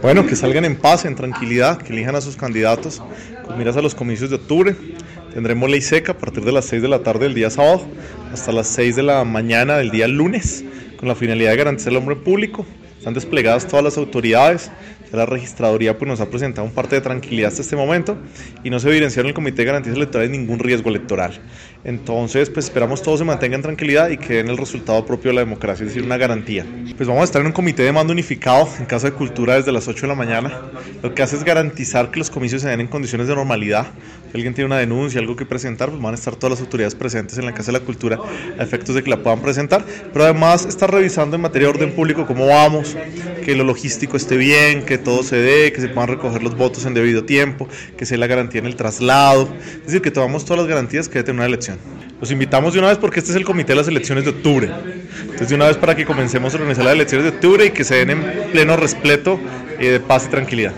Bueno, que salgan en paz, en tranquilidad, que elijan a sus candidatos con miras a los comicios de octubre. Tendremos ley seca a partir de las 6 de la tarde del día sábado hasta las 6 de la mañana del día lunes, con la finalidad de garantizar el hombre público. Están desplegadas todas las autoridades, la registraduría pues, nos ha presentado un parte de tranquilidad hasta este momento y no se evidencia en el Comité de Garantías Electorales ningún riesgo electoral. Entonces, pues esperamos todos se mantengan tranquilidad y que den el resultado propio de la democracia, es decir, una garantía. Pues vamos a estar en un comité de mando unificado en Casa de Cultura desde las 8 de la mañana. Lo que hace es garantizar que los comicios se den en condiciones de normalidad. Si alguien tiene una denuncia, algo que presentar, pues van a estar todas las autoridades presentes en la Casa de la Cultura a efectos de que la puedan presentar. Pero además estar revisando en materia de orden público cómo vamos, que lo logístico esté bien, que todo se dé, que se puedan recoger los votos en debido tiempo, que se dé la garantía en el traslado, es decir, que tomamos todas las garantías que debe tener una elección. Los invitamos de una vez porque este es el comité de las elecciones de octubre. Entonces de una vez para que comencemos a organizar las elecciones de octubre y que se den en pleno respeto y de paz y tranquilidad.